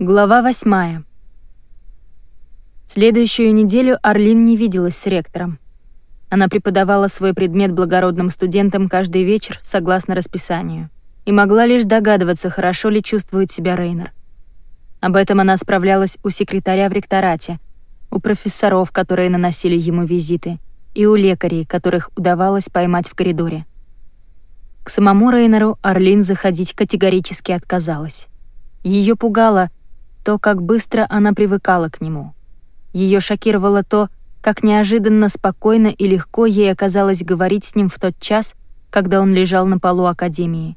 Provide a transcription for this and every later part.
Глава восьмая. Следующую неделю Орлин не виделась с ректором. Она преподавала свой предмет благородным студентам каждый вечер согласно расписанию и могла лишь догадываться, хорошо ли чувствует себя Рейнер. Об этом она справлялась у секретаря в ректорате, у профессоров, которые наносили ему визиты, и у лекарей, которых удавалось поймать в коридоре. К самому Рейнеру Орлин заходить категорически отказалась. Ее пугало, то, как быстро она привыкала к нему. Ее шокировало то, как неожиданно спокойно и легко ей оказалось говорить с ним в тот час, когда он лежал на полу Академии.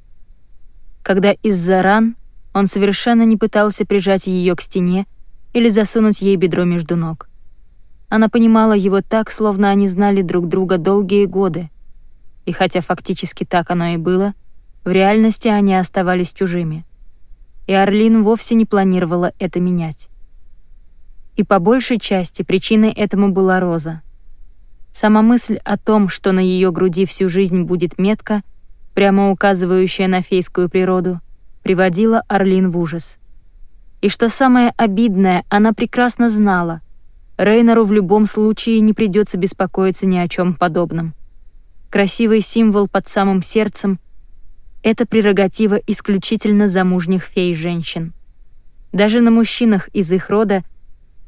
Когда из-за ран он совершенно не пытался прижать ее к стене или засунуть ей бедро между ног. Она понимала его так, словно они знали друг друга долгие годы. И хотя фактически так оно и было, в реальности они оставались чужими и Орлин вовсе не планировала это менять. И по большей части причиной этому была Роза. Сама мысль о том, что на ее груди всю жизнь будет метка, прямо указывающая на фейскую природу, приводила Орлин в ужас. И что самое обидное, она прекрасно знала. Рейнеру в любом случае не придется беспокоиться ни о чем подобном. Красивый символ под самым сердцем — это прерогатива исключительно замужних фей-женщин. Даже на мужчинах из их рода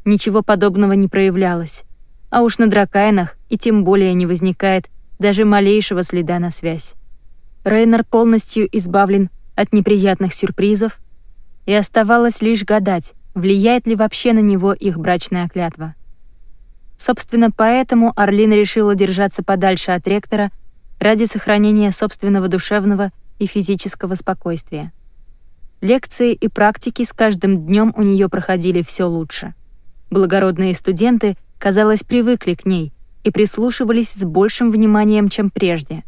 ничего подобного не проявлялось, а уж на дракайнах и тем более не возникает даже малейшего следа на связь. Рейнер полностью избавлен от неприятных сюрпризов, и оставалось лишь гадать, влияет ли вообще на него их брачная клятва. Собственно, поэтому Орлин решила держаться подальше от ректора ради сохранения собственного душевного и физического спокойствия. Лекции и практики с каждым днем у нее проходили все лучше. Благородные студенты, казалось, привыкли к ней и прислушивались с большим вниманием, чем прежде.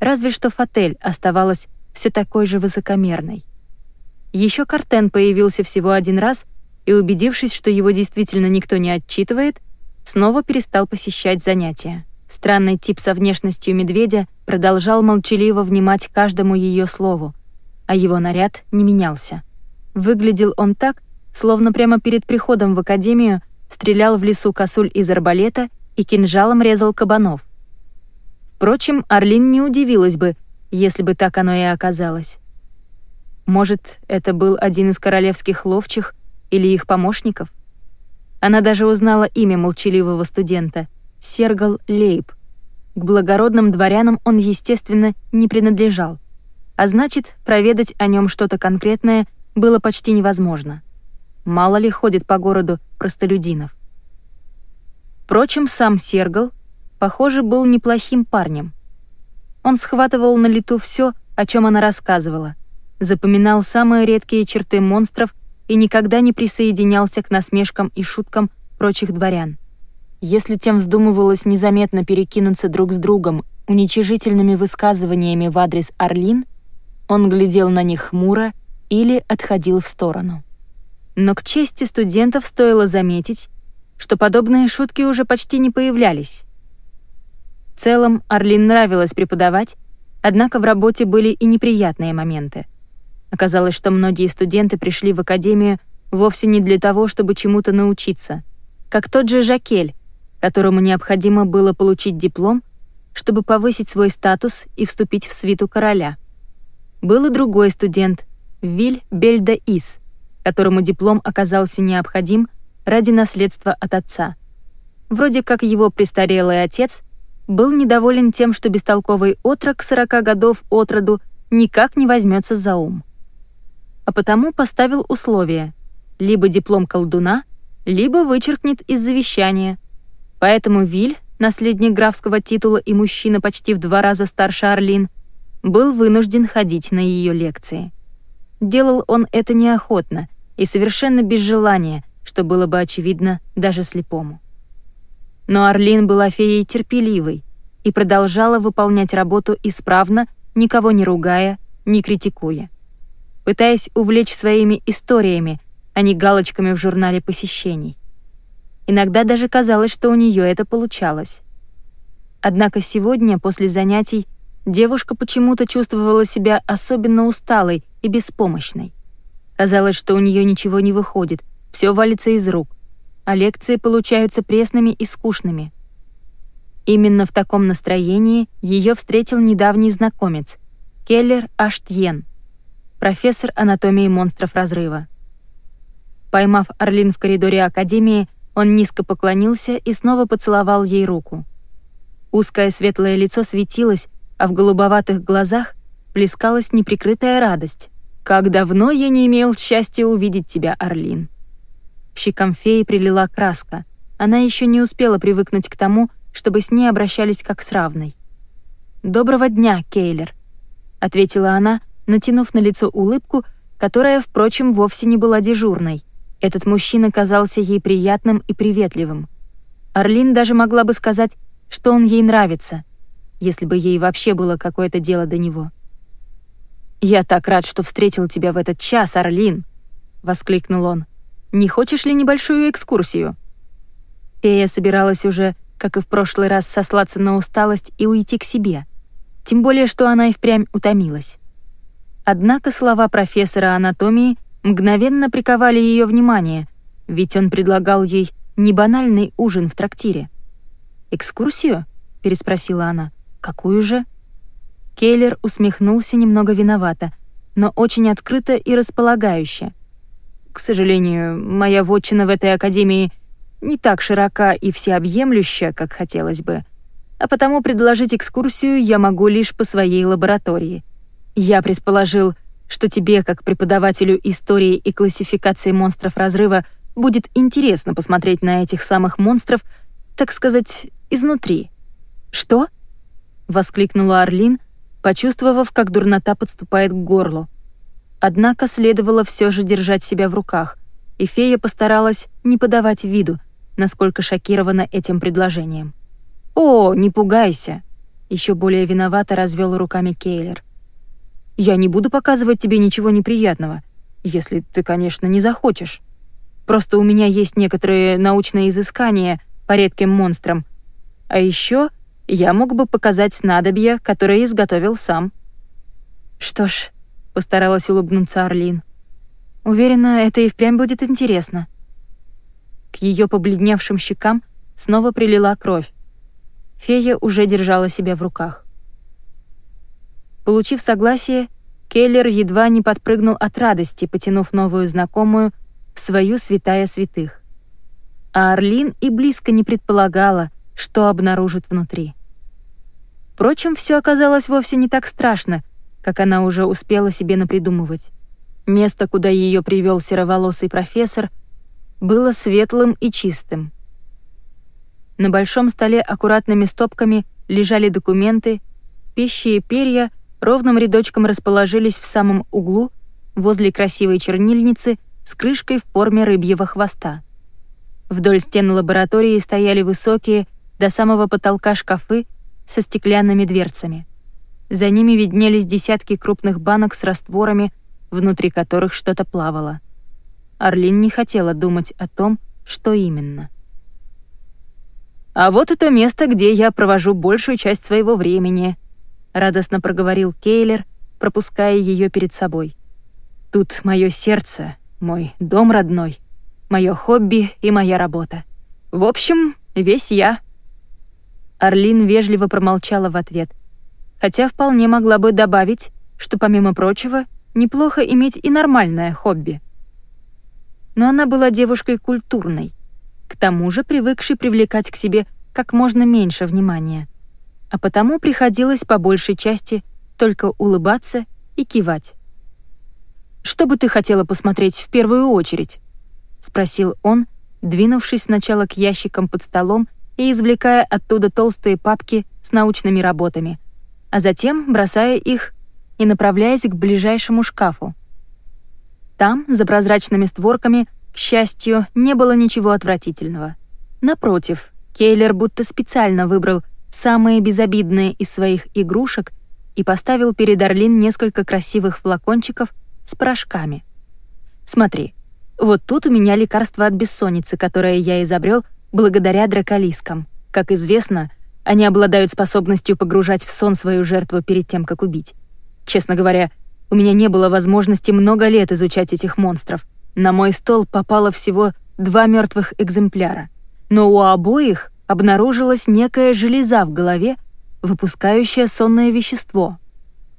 Разве что Фатель оставалась все такой же высокомерной. Еще Картен появился всего один раз и, убедившись, что его действительно никто не отчитывает, снова перестал посещать занятия. Странный тип со внешностью медведя продолжал молчаливо внимать каждому ее слову, а его наряд не менялся. Выглядел он так, словно прямо перед приходом в академию стрелял в лесу косуль из арбалета и кинжалом резал кабанов. Впрочем, Орлин не удивилась бы, если бы так оно и оказалось. Может, это был один из королевских ловчих или их помощников? Она даже узнала имя молчаливого студента — Сергал Лейб. К благородным дворянам он, естественно, не принадлежал, а значит, проведать о нем что-то конкретное было почти невозможно. Мало ли ходит по городу простолюдинов. Впрочем, сам Сергал, похоже, был неплохим парнем. Он схватывал на лету все, о чем она рассказывала, запоминал самые редкие черты монстров и никогда не присоединялся к насмешкам и шуткам прочих дворян. Если тем вздумывалось незаметно перекинуться друг с другом уничижительными высказываниями в адрес Орлин, он глядел на них хмуро или отходил в сторону. Но к чести студентов стоило заметить, что подобные шутки уже почти не появлялись. В целом, Орлин нравилось преподавать, однако в работе были и неприятные моменты. Оказалось, что многие студенты пришли в академию вовсе не для того, чтобы чему-то научиться, как тот же Жакель, которому необходимо было получить диплом, чтобы повысить свой статус и вступить в свиту короля. Был и другой студент, Виль Бельда Ис, которому диплом оказался необходим ради наследства от отца. Вроде как его престарелый отец был недоволен тем, что бестолковый отрок 40 годов от роду никак не возьмется за ум. А потому поставил условие — либо диплом колдуна, либо вычеркнет из завещания — Поэтому Виль, наследник графского титула и мужчина почти в два раза старше Орлин, был вынужден ходить на ее лекции. Делал он это неохотно и совершенно без желания, что было бы очевидно даже слепому. Но Орлин была феей терпеливой и продолжала выполнять работу исправно, никого не ругая, не критикуя. Пытаясь увлечь своими историями, а не галочками в журнале посещений. Иногда даже казалось, что у нее это получалось. Однако сегодня, после занятий, девушка почему-то чувствовала себя особенно усталой и беспомощной. Казалось, что у нее ничего не выходит, все валится из рук, а лекции получаются пресными и скучными. Именно в таком настроении ее встретил недавний знакомец, Келлер Аштьен, профессор анатомии монстров разрыва. Поймав Орлин в коридоре Академии, он низко поклонился и снова поцеловал ей руку. Узкое светлое лицо светилось, а в голубоватых глазах плескалась неприкрытая радость. «Как давно я не имел счастья увидеть тебя, Орлин!» К щекам феи прилила краска. Она еще не успела привыкнуть к тому, чтобы с ней обращались как с равной. «Доброго дня, Кейлер», — ответила она, натянув на лицо улыбку, которая, впрочем, вовсе не была дежурной. Этот мужчина казался ей приятным и приветливым. Орлин даже могла бы сказать, что он ей нравится, если бы ей вообще было какое-то дело до него. «Я так рад, что встретил тебя в этот час, Орлин!» — воскликнул он. «Не хочешь ли небольшую экскурсию?» Фея собиралась уже, как и в прошлый раз, сослаться на усталость и уйти к себе. Тем более, что она и впрямь утомилась. Однако слова профессора анатомии мгновенно приковали ее внимание, ведь он предлагал ей не банальный ужин в трактире. «Экскурсию?» — переспросила она. «Какую же?» Кейлер усмехнулся немного виновато, но очень открыто и располагающе. «К сожалению, моя вотчина в этой академии не так широка и всеобъемлюща, как хотелось бы, а потому предложить экскурсию я могу лишь по своей лаборатории. Я предположил, что тебе, как преподавателю истории и классификации монстров разрыва, будет интересно посмотреть на этих самых монстров, так сказать, изнутри. «Что?» — воскликнула Орлин, почувствовав, как дурнота подступает к горлу. Однако следовало все же держать себя в руках, и фея постаралась не подавать виду, насколько шокирована этим предложением. «О, не пугайся!» — еще более виновато развел руками Кейлер. Я не буду показывать тебе ничего неприятного, если ты, конечно, не захочешь. Просто у меня есть некоторые научные изыскания по редким монстрам. А еще я мог бы показать снадобье, которое изготовил сам». «Что ж», — постаралась улыбнуться Орлин. «Уверена, это и впрямь будет интересно». К ее побледневшим щекам снова прилила кровь. Фея уже держала себя в руках. Получив согласие, Келлер едва не подпрыгнул от радости, потянув новую знакомую в свою святая святых. А Орлин и близко не предполагала, что обнаружит внутри. Впрочем, все оказалось вовсе не так страшно, как она уже успела себе напридумывать. Место, куда ее привел сероволосый профессор, было светлым и чистым. На большом столе аккуратными стопками лежали документы, пищи и перья — ровным рядочком расположились в самом углу, возле красивой чернильницы с крышкой в форме рыбьего хвоста. Вдоль стен лаборатории стояли высокие, до самого потолка шкафы со стеклянными дверцами. За ними виднелись десятки крупных банок с растворами, внутри которых что-то плавало. Орлин не хотела думать о том, что именно. «А вот это место, где я провожу большую часть своего времени», радостно проговорил Кейлер, пропуская ее перед собой. Тут мое сердце, мой дом родной, мое хобби и моя работа. В общем, весь я. Орлин вежливо промолчала в ответ, хотя вполне могла бы добавить, что помимо прочего, неплохо иметь и нормальное хобби. Но она была девушкой культурной, к тому же привыкшей привлекать к себе как можно меньше внимания а потому приходилось по большей части только улыбаться и кивать. «Что бы ты хотела посмотреть в первую очередь?» — спросил он, двинувшись сначала к ящикам под столом и извлекая оттуда толстые папки с научными работами, а затем бросая их и направляясь к ближайшему шкафу. Там, за прозрачными створками, к счастью, не было ничего отвратительного. Напротив, Кейлер будто специально выбрал самые безобидные из своих игрушек и поставил перед Орлин несколько красивых флакончиков с порошками. «Смотри, вот тут у меня лекарство от бессонницы, которое я изобрел благодаря драколискам. Как известно, они обладают способностью погружать в сон свою жертву перед тем, как убить. Честно говоря, У меня не было возможности много лет изучать этих монстров. На мой стол попало всего два мертвых экземпляра. Но у обоих обнаружилась некая железа в голове, выпускающая сонное вещество.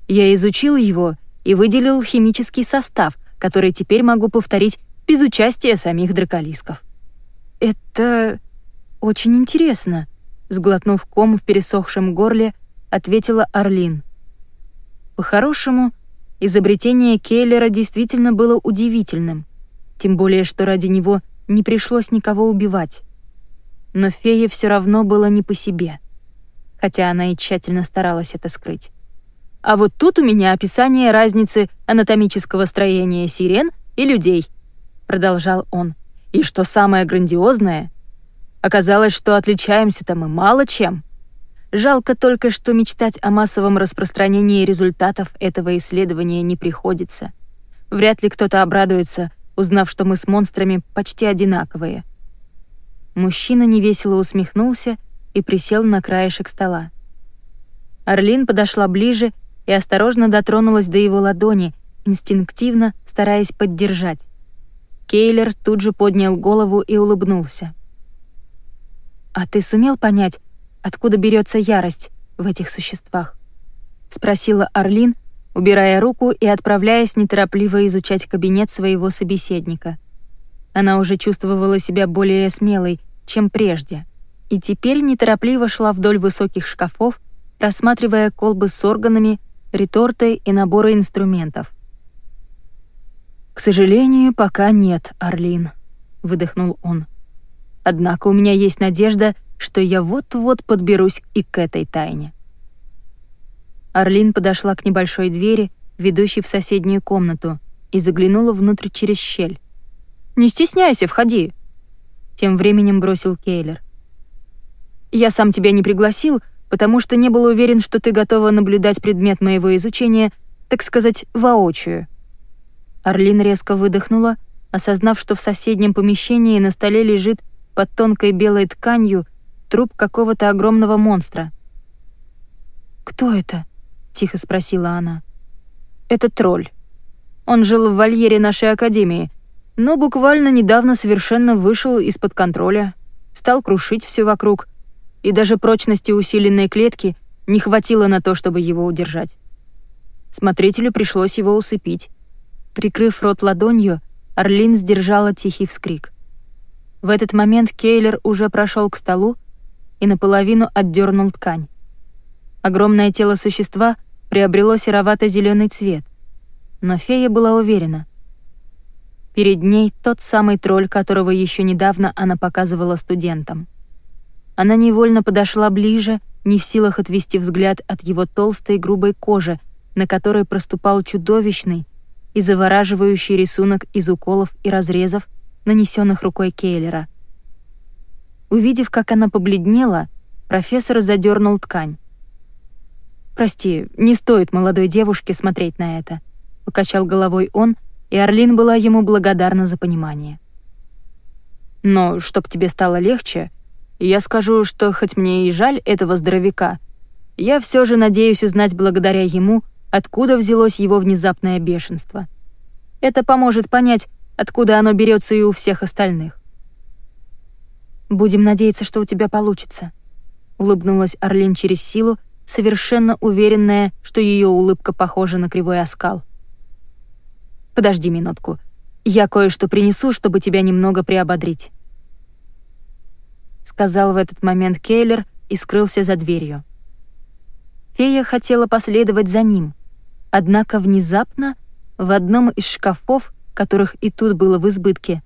Я изучил его и выделил химический состав, который теперь могу повторить без участия самих драколисков. «Это очень интересно», — сглотнув ком в пересохшем горле, ответила Орлин. По-хорошему, изобретение Кейлера действительно было удивительным, тем более что ради него не пришлось никого убивать. Но фее все равно было не по себе, хотя она и тщательно старалась это скрыть. А вот тут у меня описание разницы анатомического строения сирен и людей, продолжал он. И что самое грандиозное, оказалось, что отличаемся-то мы мало чем. Жалко только, что мечтать о массовом распространении результатов этого исследования не приходится. Вряд ли кто-то обрадуется, узнав, что мы с монстрами почти одинаковые. Мужчина невесело усмехнулся и присел на краешек стола. Орлин подошла ближе и осторожно дотронулась до его ладони, инстинктивно стараясь поддержать. Кейлер тут же поднял голову и улыбнулся. «А ты сумел понять, откуда берется ярость в этих существах?» — спросила Орлин, убирая руку и отправляясь неторопливо изучать кабинет своего собеседника. Она уже чувствовала себя более смелой, чем прежде, и теперь неторопливо шла вдоль высоких шкафов, рассматривая колбы с органами, реторты и наборы инструментов. «К сожалению, пока нет, Орлин», — выдохнул он. «Однако у меня есть надежда, что я вот-вот подберусь и к этой тайне». Орлин подошла к небольшой двери, ведущей в соседнюю комнату, и заглянула внутрь через щель. «Не стесняйся, входи!» Тем временем бросил Кейлер. «Я сам тебя не пригласил, потому что не был уверен, что ты готова наблюдать предмет моего изучения, так сказать, воочию». Орлин резко выдохнула, осознав, что в соседнем помещении на столе лежит под тонкой белой тканью труп какого-то огромного монстра. «Кто это?» — тихо спросила она. «Это тролль. Он жил в вольере нашей академии, но буквально недавно совершенно вышел из-под контроля, стал крушить все вокруг, и даже прочности усиленной клетки не хватило на то, чтобы его удержать. Смотрителю пришлось его усыпить. Прикрыв рот ладонью, Орлин сдержала тихий вскрик. В этот момент Кейлер уже прошел к столу и наполовину отдернул ткань. Огромное тело существа приобрело серовато зеленый цвет. Но фея была уверена. Перед ней тот самый тролль, которого еще недавно она показывала студентам. Она невольно подошла ближе, не в силах отвести взгляд от его толстой грубой кожи, на которой проступал чудовищный и завораживающий рисунок из уколов и разрезов, нанесенных рукой Кейлера. Увидев, как она побледнела, профессор задернул ткань. «Прости, не стоит молодой девушке смотреть на это», — покачал головой он, и Орлин была ему благодарна за понимание. «Но, чтоб тебе стало легче, я скажу, что хоть мне и жаль этого здоровяка, я все же надеюсь узнать благодаря ему, откуда взялось его внезапное бешенство. Это поможет понять, откуда оно берется и у всех остальных. «Будем надеяться, что у тебя получится», — улыбнулась Орлин через силу, совершенно уверенная, что ее улыбка похожа на кривой оскал. «Подожди минутку. Я кое-что принесу, чтобы тебя немного приободрить» сказал в этот момент Кейлер и скрылся за дверью. Фея хотела последовать за ним, однако внезапно в одном из шкафов, которых и тут было в избытке,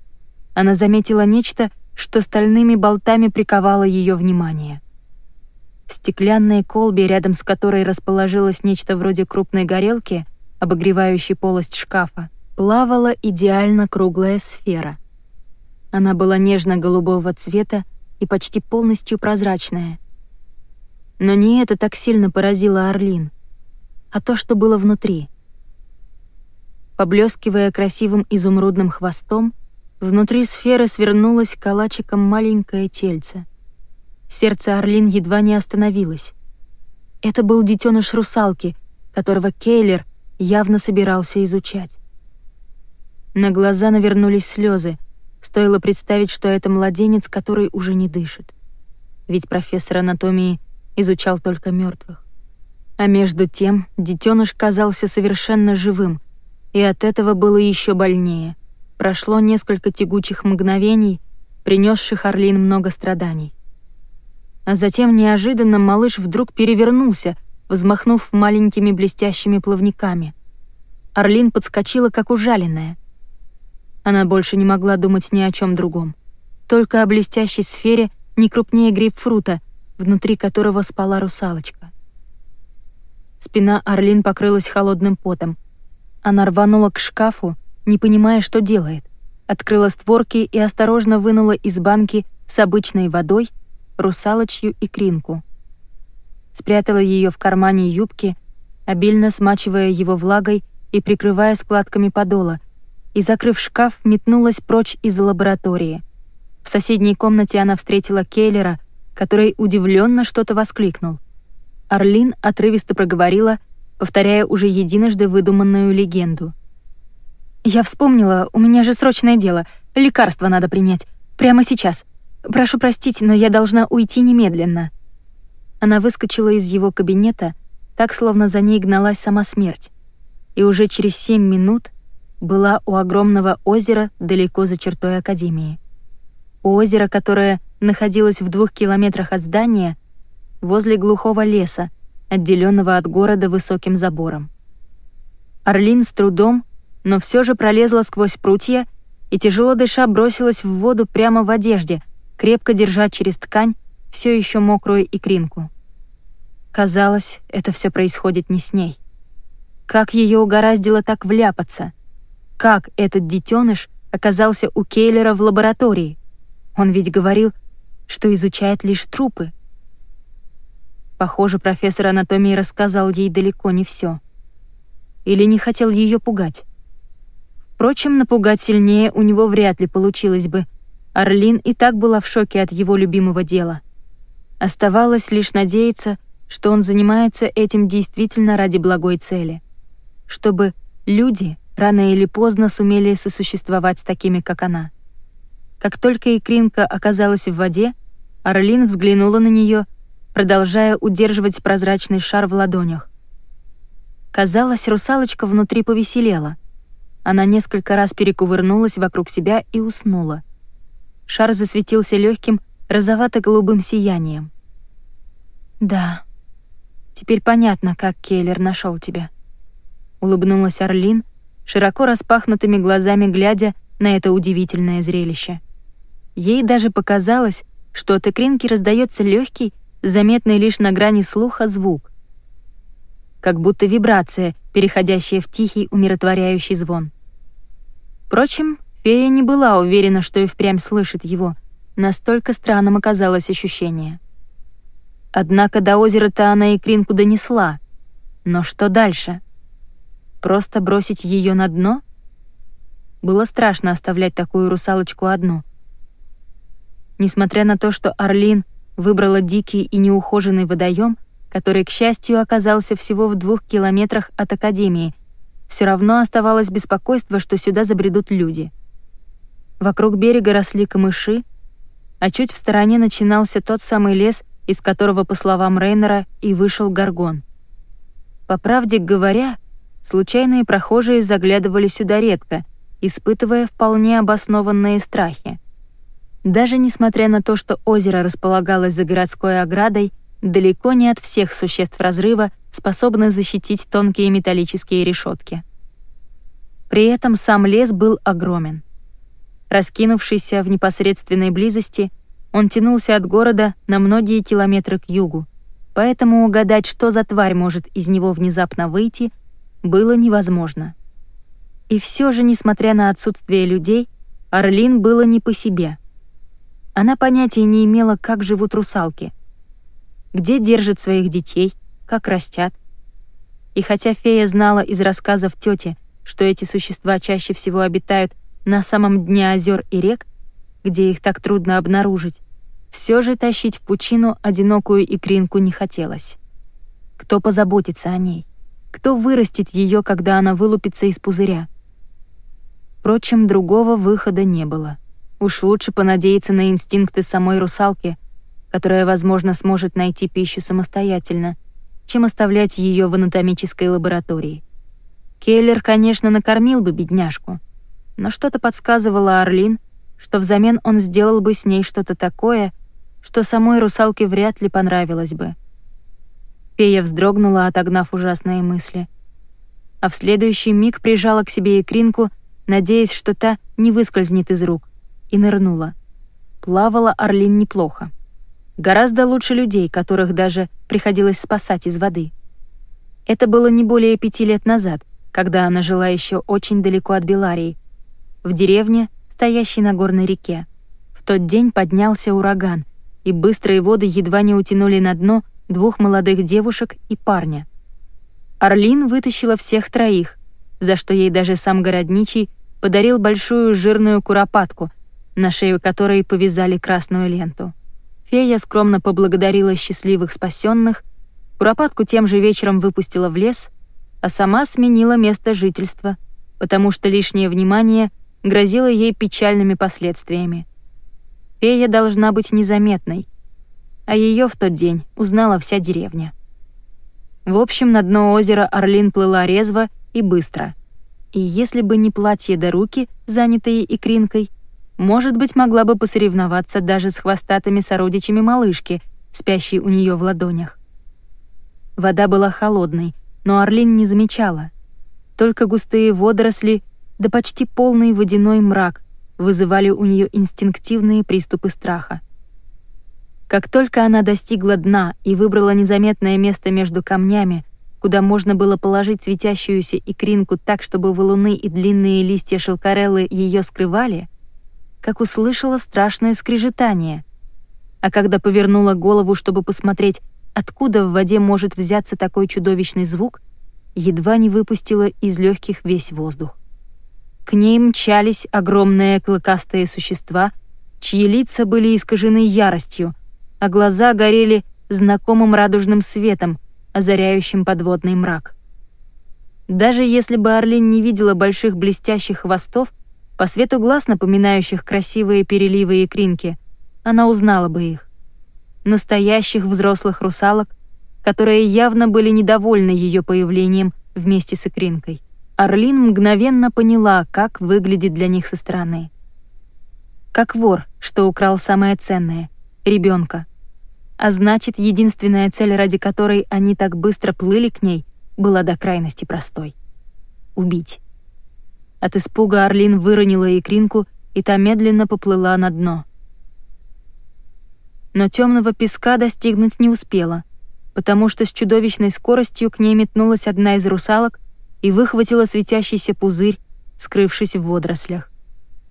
она заметила нечто, что стальными болтами приковало ее внимание. В стеклянной колбе, рядом с которой расположилось нечто вроде крупной горелки, обогревающей полость шкафа, плавала идеально круглая сфера. Она была нежно-голубого цвета и почти полностью прозрачная. Но не это так сильно поразило Орлин, а то, что было внутри. Поблескивая красивым изумрудным хвостом, внутри сферы свернулось калачиком маленькое тельце. Сердце Орлин едва не остановилось. Это был детеныш русалки, которого Кейлер явно собирался изучать. На глаза навернулись слезы. Стоило представить, что это младенец, который уже не дышит. Ведь профессор анатомии изучал только мертвых. А между тем детеныш казался совершенно живым, и от этого было еще больнее. Прошло несколько тягучих мгновений, принесших Орлин много страданий. А затем неожиданно малыш вдруг перевернулся, взмахнув маленькими блестящими плавниками. Орлин подскочила, как ужаленная. Она больше не могла думать ни о чем другом. Только о блестящей сфере не крупнее грейпфрута, внутри которого спала русалочка. Спина Орлин покрылась холодным потом. Она рванула к шкафу, не понимая, что делает. Открыла створки и осторожно вынула из банки с обычной водой русалочью икринку. Спрятала ее в кармане юбки, обильно смачивая его влагой и прикрывая складками подола, и, закрыв шкаф, метнулась прочь из лаборатории. В соседней комнате она встретила Кейлера, который удивленно что-то воскликнул — Орлин отрывисто проговорила, повторяя уже единожды выдуманную легенду. «Я вспомнила, у меня же срочное дело. Лекарство надо принять. Прямо сейчас. Прошу простить, но я должна уйти немедленно». Она выскочила из его кабинета, так, словно за ней гналась сама смерть. И уже через семь минут была у огромного озера далеко за чертой Академии. У озера, которое находилось в двух километрах от здания, возле глухого леса, отделенного от города высоким забором. Орлин с трудом, но все же пролезла сквозь прутья и, тяжело дыша, бросилась в воду прямо в одежде, крепко держа через ткань все еще мокрую икринку. Казалось, это все происходит не с ней. Как ее угораздило так вляпаться? Как этот детеныш оказался у Кейлера в лаборатории? Он ведь говорил, что изучает лишь трупы. Похоже, профессор анатомии рассказал ей далеко не все. Или не хотел ее пугать. Впрочем, напугать сильнее у него вряд ли получилось бы. Орлин и так была в шоке от его любимого дела. Оставалось лишь надеяться, что он занимается этим действительно ради благой цели. Чтобы люди рано или поздно сумели сосуществовать с такими, как она. Как только икринка оказалась в воде, Орлин взглянула на нее продолжая удерживать прозрачный шар в ладонях. Казалось, русалочка внутри повеселела. Она несколько раз перекувырнулась вокруг себя и уснула. Шар засветился легким розовато-голубым сиянием. «Да, теперь понятно, как Келлер нашел тебя», — улыбнулась Орлин, широко распахнутыми глазами глядя на это удивительное зрелище. Ей даже показалось, что от икринки раздается легкий заметный лишь на грани слуха звук. Как будто вибрация, переходящая в тихий умиротворяющий звон. Впрочем, фея не была уверена, что и впрямь слышит его. Настолько странным оказалось ощущение. Однако до озера-то она и кринку донесла. Но что дальше? Просто бросить ее на дно? Было страшно оставлять такую русалочку одну. Несмотря на то, что Орлин выбрала дикий и неухоженный водоем, который, к счастью, оказался всего в двух километрах от Академии, все равно оставалось беспокойство, что сюда забредут люди. Вокруг берега росли камыши, а чуть в стороне начинался тот самый лес, из которого, по словам Рейнера, и вышел Гаргон. По правде говоря, случайные прохожие заглядывали сюда редко, испытывая вполне обоснованные страхи. Даже несмотря на то, что озеро располагалось за городской оградой, далеко не от всех существ разрыва способны защитить тонкие металлические решетки. При этом сам лес был огромен. Раскинувшийся в непосредственной близости, он тянулся от города на многие километры к югу, поэтому угадать, что за тварь может из него внезапно выйти, было невозможно. И все же, несмотря на отсутствие людей, Орлин было не по себе — она понятия не имела, как живут русалки, где держат своих детей, как растят. И хотя фея знала из рассказов тети, что эти существа чаще всего обитают на самом дне озер и рек, где их так трудно обнаружить, все же тащить в пучину одинокую икринку не хотелось. Кто позаботится о ней? Кто вырастет ее, когда она вылупится из пузыря? Впрочем, другого выхода не было. Уж лучше понадеяться на инстинкты самой русалки, которая, возможно, сможет найти пищу самостоятельно, чем оставлять ее в анатомической лаборатории. Келлер, конечно, накормил бы бедняжку, но что-то подсказывало Орлин, что взамен он сделал бы с ней что-то такое, что самой русалке вряд ли понравилось бы. Фея вздрогнула, отогнав ужасные мысли. А в следующий миг прижала к себе икринку, надеясь, что та не выскользнет из рук, и нырнула. Плавала Орлин неплохо. Гораздо лучше людей, которых даже приходилось спасать из воды. Это было не более пяти лет назад, когда она жила еще очень далеко от Беларии, в деревне, стоящей на горной реке. В тот день поднялся ураган, и быстрые воды едва не утянули на дно двух молодых девушек и парня. Орлин вытащила всех троих, за что ей даже сам городничий подарил большую жирную куропатку, на шею которой повязали красную ленту. Фея скромно поблагодарила счастливых спасенных, куропатку тем же вечером выпустила в лес, а сама сменила место жительства, потому что лишнее внимание грозило ей печальными последствиями. Фея должна быть незаметной, а ее в тот день узнала вся деревня. В общем, на дно озера Орлин плыла резво и быстро. И если бы не платье до руки, занятые икринкой, может быть, могла бы посоревноваться даже с хвостатыми сородичами малышки, спящей у нее в ладонях. Вода была холодной, но Орлин не замечала. Только густые водоросли да почти полный водяной мрак вызывали у нее инстинктивные приступы страха. Как только она достигла дна и выбрала незаметное место между камнями, куда можно было положить светящуюся икринку так, чтобы валуны и длинные листья шелкареллы ее скрывали, как услышала страшное скрежетание. А когда повернула голову, чтобы посмотреть, откуда в воде может взяться такой чудовищный звук, едва не выпустила из легких весь воздух. К ней мчались огромные клыкастые существа, чьи лица были искажены яростью, а глаза горели знакомым радужным светом, озаряющим подводный мрак. Даже если бы Орлин не видела больших блестящих хвостов, по свету глаз, напоминающих красивые переливы и кринки, она узнала бы их. Настоящих взрослых русалок, которые явно были недовольны ее появлением вместе с икринкой. Орлин мгновенно поняла, как выглядит для них со стороны. Как вор, что украл самое ценное — ребенка. А значит, единственная цель, ради которой они так быстро плыли к ней, была до крайности простой — убить. От испуга Орлин выронила икринку, и та медленно поплыла на дно. Но темного песка достигнуть не успела, потому что с чудовищной скоростью к ней метнулась одна из русалок и выхватила светящийся пузырь, скрывшись в водорослях.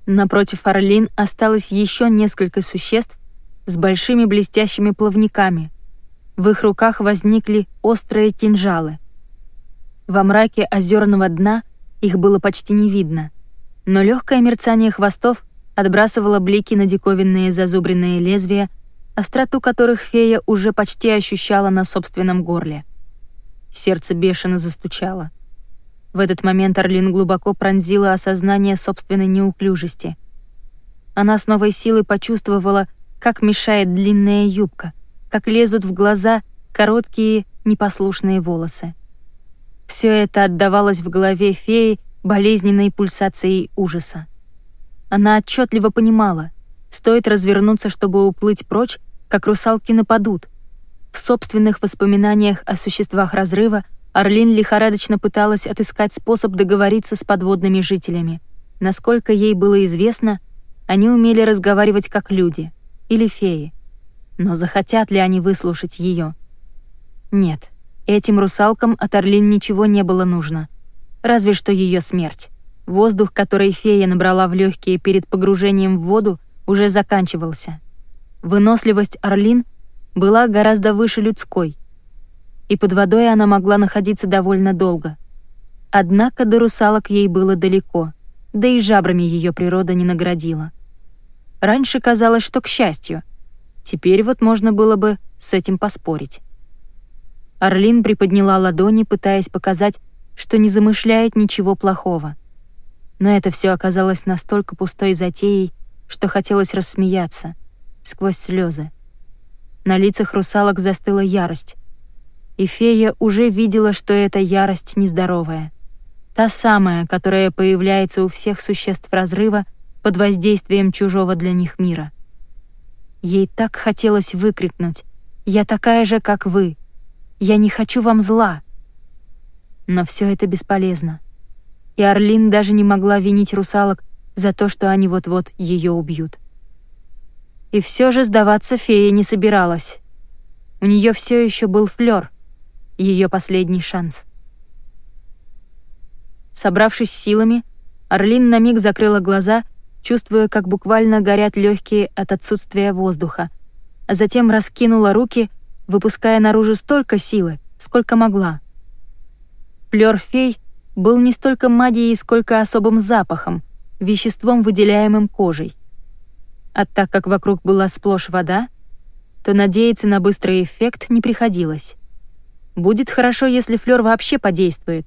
Напротив Орлин осталось еще несколько существ с большими блестящими плавниками. В их руках возникли острые кинжалы. Во мраке озерного дна их было почти не видно, но легкое мерцание хвостов отбрасывало блики на диковинные зазубренные лезвия, остроту которых фея уже почти ощущала на собственном горле. Сердце бешено застучало. В этот момент Орлин глубоко пронзила осознание собственной неуклюжести. Она с новой силой почувствовала, как мешает длинная юбка, как лезут в глаза короткие непослушные волосы. Все это отдавалось в голове феи болезненной пульсацией ужаса. Она отчетливо понимала, стоит развернуться, чтобы уплыть прочь, как русалки нападут. В собственных воспоминаниях о существах разрыва Орлин лихорадочно пыталась отыскать способ договориться с подводными жителями. Насколько ей было известно, они умели разговаривать как люди или феи. Но захотят ли они выслушать ее? Нет, этим русалкам от Орлин ничего не было нужно. Разве что ее смерть. Воздух, который фея набрала в легкие перед погружением в воду, уже заканчивался. Выносливость Орлин была гораздо выше людской — и под водой она могла находиться довольно долго. Однако до русалок ей было далеко, да и жабрами ее природа не наградила. Раньше казалось, что к счастью. Теперь вот можно было бы с этим поспорить. Орлин приподняла ладони, пытаясь показать, что не замышляет ничего плохого. Но это все оказалось настолько пустой затеей, что хотелось рассмеяться сквозь слезы. На лицах русалок застыла ярость. И фея уже видела, что эта ярость нездоровая. Та самая, которая появляется у всех существ разрыва под воздействием чужого для них мира. Ей так хотелось выкрикнуть «Я такая же, как вы! Я не хочу вам зла!» Но все это бесполезно. И Орлин даже не могла винить русалок за то, что они вот-вот ее убьют. И все же сдаваться фея не собиралась. У нее все еще был флер, ее последний шанс. Собравшись силами, Орлин на миг закрыла глаза, чувствуя, как буквально горят легкие от отсутствия воздуха, а затем раскинула руки, выпуская наружу столько силы, сколько могла. Флёр фей был не столько магией, сколько особым запахом, веществом, выделяемым кожей. А так как вокруг была сплошь вода, то надеяться на быстрый эффект не приходилось. Будет хорошо, если флёр вообще подействует.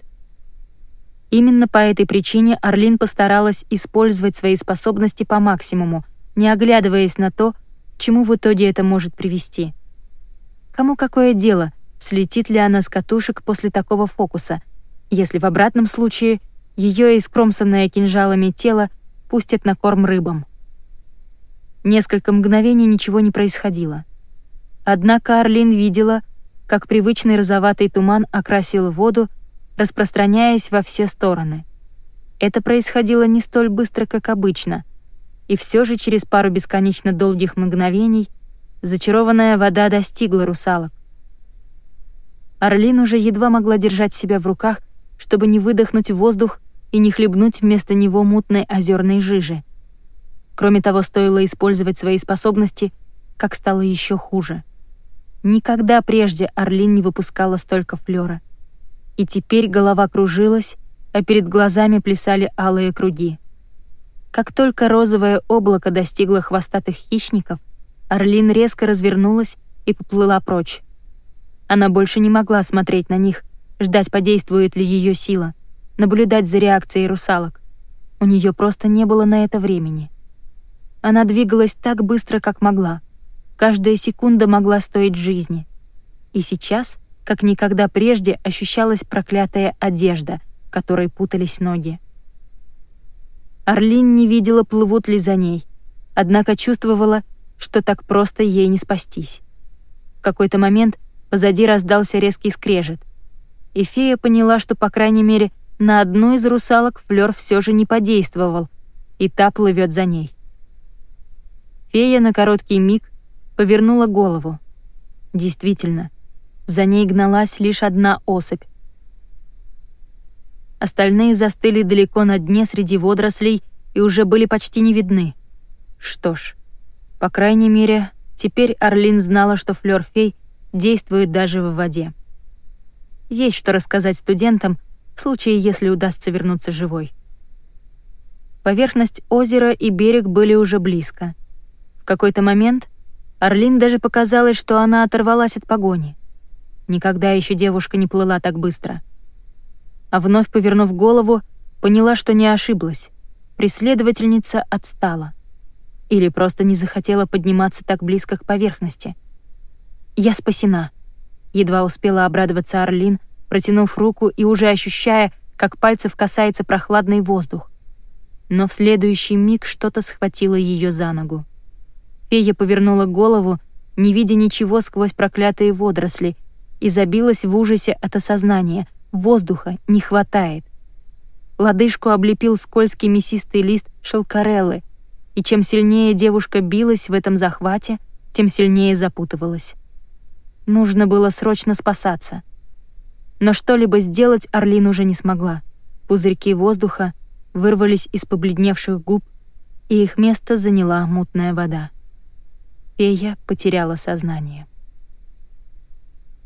Именно по этой причине Орлин постаралась использовать свои способности по максимуму, не оглядываясь на то, к чему в итоге это может привести. Кому какое дело, слетит ли она с катушек после такого фокуса, если в обратном случае ее искромсанное кинжалами тело пустят на корм рыбам. Несколько мгновений ничего не происходило. Однако Орлин видела, как привычный розоватый туман окрасил воду, распространяясь во все стороны. Это происходило не столь быстро, как обычно, и все же через пару бесконечно долгих мгновений зачарованная вода достигла русалок. Орлин уже едва могла держать себя в руках, чтобы не выдохнуть воздух и не хлебнуть вместо него мутной озерной жижи. Кроме того, стоило использовать свои способности, как стало еще хуже. Никогда прежде Орлин не выпускала столько флёра. И теперь голова кружилась, а перед глазами плясали алые круги. Как только розовое облако достигло хвостатых хищников, Орлин резко развернулась и поплыла прочь. Она больше не могла смотреть на них, ждать, подействует ли ее сила, наблюдать за реакцией русалок. У нее просто не было на это времени. Она двигалась так быстро, как могла. Каждая секунда могла стоить жизни. И сейчас, как никогда прежде, ощущалась проклятая одежда, которой путались ноги. Орлин не видела, плывут ли за ней, однако чувствовала, что так просто ей не спастись. В какой-то момент позади раздался резкий скрежет, и фея поняла, что, по крайней мере, на одну из русалок флёр все же не подействовал, и та плывет за ней. Фея на короткий миг повернула голову. Действительно, за ней гналась лишь одна особь. Остальные застыли далеко на дне среди водорослей и уже были почти не видны. Что ж, по крайней мере, теперь Орлин знала, что флёр фей действует даже в воде. Есть что рассказать студентам в случае, если удастся вернуться живой. Поверхность озера и берег были уже близко. В какой-то момент Орлин даже показалось, что она оторвалась от погони. Никогда еще девушка не плыла так быстро. А вновь повернув голову, поняла, что не ошиблась. Преследовательница отстала. Или просто не захотела подниматься так близко к поверхности. «Я спасена», — едва успела обрадоваться Орлин, протянув руку и уже ощущая, как пальцев касается прохладный воздух. Но в следующий миг что-то схватило ее за ногу. Фея повернула голову, не видя ничего сквозь проклятые водоросли, и забилась в ужасе от осознания. Воздуха не хватает. Лодыжку облепил скользкий мясистый лист шелкареллы, и чем сильнее девушка билась в этом захвате, тем сильнее запутывалась. Нужно было срочно спасаться. Но что-либо сделать Орлин уже не смогла. Пузырьки воздуха вырвались из побледневших губ, и их место заняла мутная вода. Фея потеряла сознание.